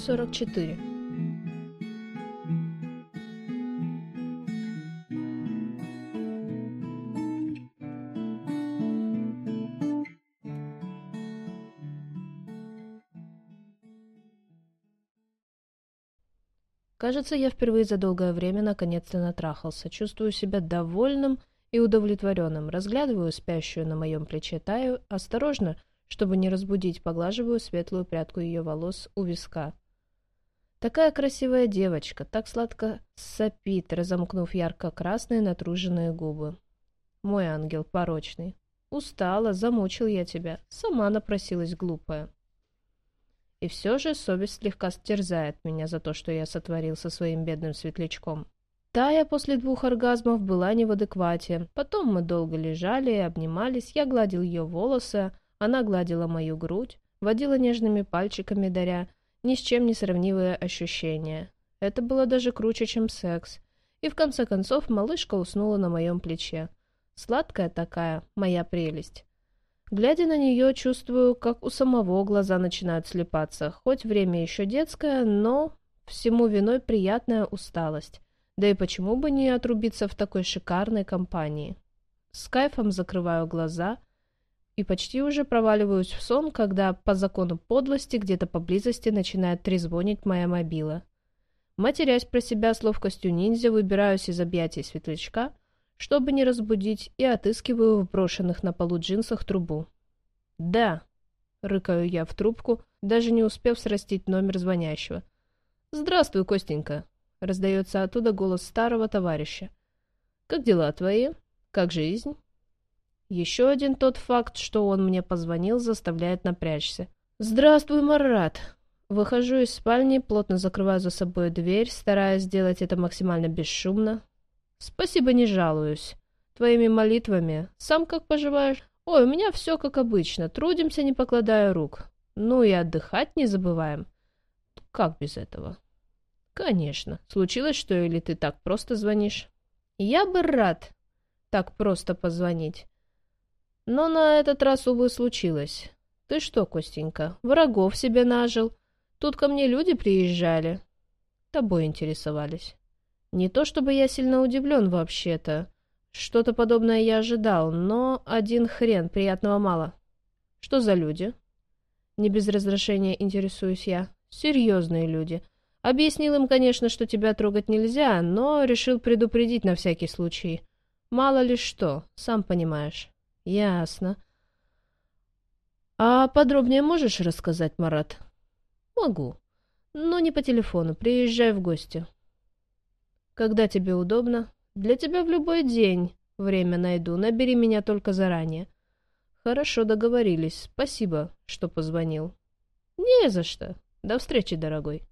44 Кажется, я впервые за долгое время наконец-то натрахался. Чувствую себя довольным и удовлетворенным. Разглядываю спящую на моем плече Таю, осторожно, чтобы не разбудить, поглаживаю светлую прядку ее волос у виска. Такая красивая девочка, так сладко сопит, разомкнув ярко-красные натруженные губы. Мой ангел порочный. Устала, замучил я тебя, сама напросилась глупая. И все же совесть слегка стерзает меня за то, что я сотворил со своим бедным светлячком. Тая после двух оргазмов была не в адеквате. Потом мы долго лежали и обнимались, я гладил ее волосы, она гладила мою грудь, водила нежными пальчиками, даря ни с чем не сравнивые ощущения. Это было даже круче, чем секс. И в конце концов малышка уснула на моем плече. Сладкая такая, моя прелесть. Глядя на нее, чувствую, как у самого глаза начинают слепаться. Хоть время еще детское, но всему виной приятная усталость. Да и почему бы не отрубиться в такой шикарной компании? С кайфом закрываю глаза и почти уже проваливаюсь в сон, когда по закону подлости где-то поблизости начинает трезвонить моя мобила. Матерясь про себя с ловкостью ниндзя, выбираюсь из объятий светлячка чтобы не разбудить, и отыскиваю в брошенных на полу джинсах трубу. «Да», — рыкаю я в трубку, даже не успев срастить номер звонящего. «Здравствуй, Костенька», — раздается оттуда голос старого товарища. «Как дела твои? Как жизнь?» Еще один тот факт, что он мне позвонил, заставляет напрячься. «Здравствуй, Марат!» Выхожу из спальни, плотно закрываю за собой дверь, стараясь сделать это максимально бесшумно, Спасибо, не жалуюсь. Твоими молитвами. Сам как поживаешь? Ой, у меня все как обычно. Трудимся, не покладая рук. Ну и отдыхать не забываем. Как без этого? Конечно. Случилось что или ты так просто звонишь? Я бы рад так просто позвонить. Но на этот раз, увы, случилось. Ты что, Костенька, врагов себе нажил? Тут ко мне люди приезжали. Тобой интересовались. Не то чтобы я сильно удивлен вообще-то. Что-то подобное я ожидал, но один хрен, приятного мало. Что за люди? Не без разрешения интересуюсь я. Серьезные люди. Объяснил им, конечно, что тебя трогать нельзя, но решил предупредить на всякий случай. Мало ли что, сам понимаешь. Ясно. А подробнее можешь рассказать, Марат? Могу. Но не по телефону, приезжай в гости. Когда тебе удобно. Для тебя в любой день время найду. Набери меня только заранее. Хорошо договорились. Спасибо, что позвонил. Не за что. До встречи, дорогой.